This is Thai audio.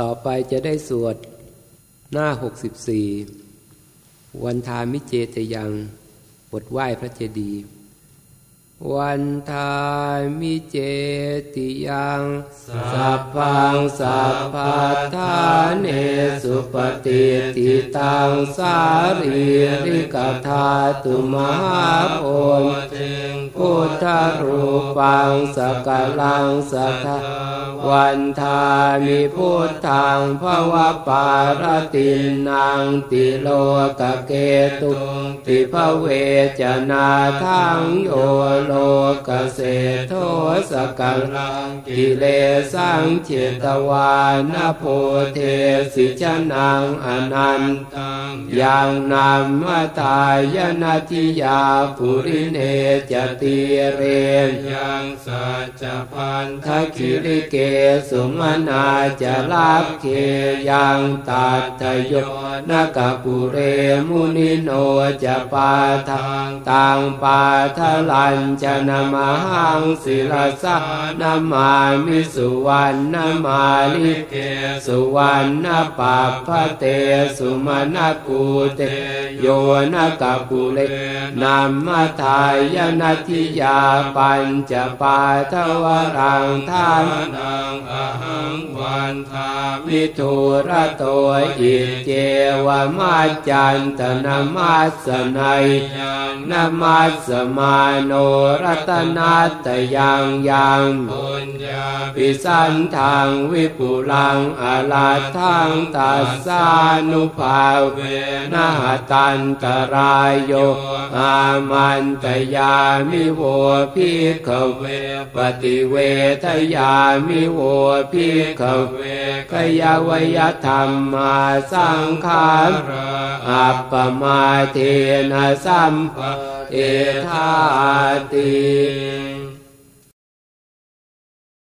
ต่อไปจะได้สวดหน้าหกสิบสี่วันทามิเจตยังบทไหว้พระเจดีย์ วันทามิเจติยังสัพพังสัพพัทธาเนสุปฏิติตังสารีริกธาตุมหาโพธิพุทธรูปังสกลังสัทวันทามิพุทธังภวปารตินังติโลกเกตุติภเวจนาทังโยโลกเสโทสกัลังกิเลสังเจตวานโพเทสิชนังอนันตังยังนามตายนาทิยาปุริเนจติเรนยังสัจพันทคิริเกสุมนาจะลาภเคยังตัตโยนกปุเรมุนิโนจะปาทังตังปาทลัญจนมหังศิลสานามามิสุวรรณมาลิเกสุวรรณปัปพเตสุมาณกูเตโยนกกุเลนัมมทายนาทิยาปัญจปาทวรังทานังอหัง วันทามิทุระโตอิเจวมาจันตนามัสนัยนามัสมาโนรัตนาตยังยังปุญญาปิสันทางวิปุลังอาลาทังตัสสานุภาเวนะตันตรายโยอามันตยามิโวพิขเวปฏิเวทยามิโวพิขเวกยวยธรรมมาสังขารอัปปมาเทนะสัมปเอธาติ